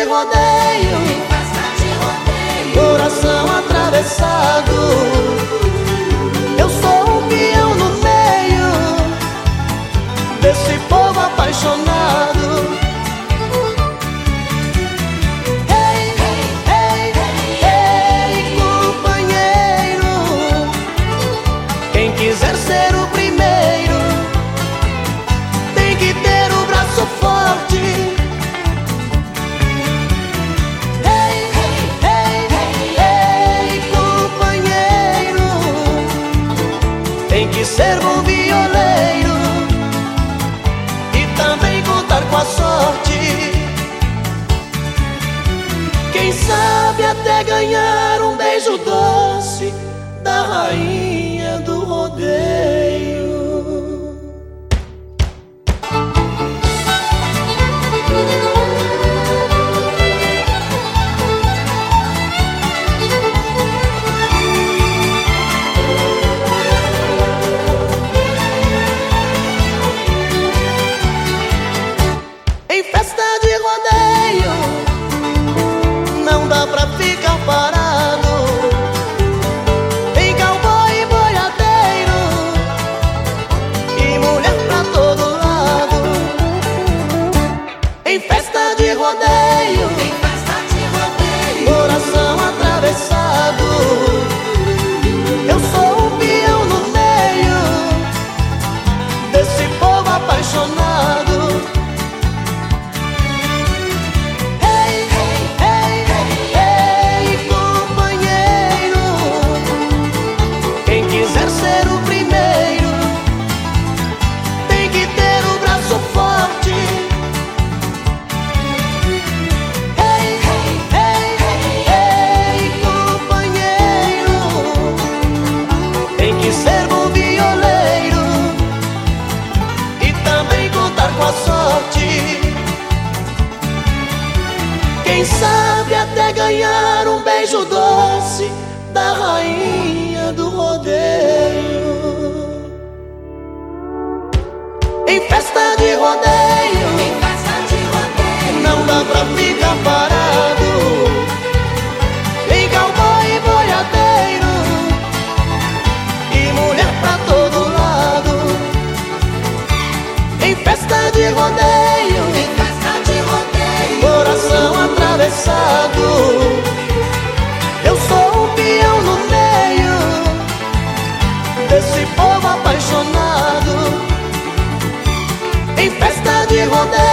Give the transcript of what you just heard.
de rodeio, rodeio. Coração atravessado Eu sou um peão no meio Desse povo apaixonado ser bom para com a sorte. Quem sabe até ganhar um beijo doce da rainha do rodeio. Em festa de rodeio, em festa de rodeio não dá pra ficar parado. me rodeia.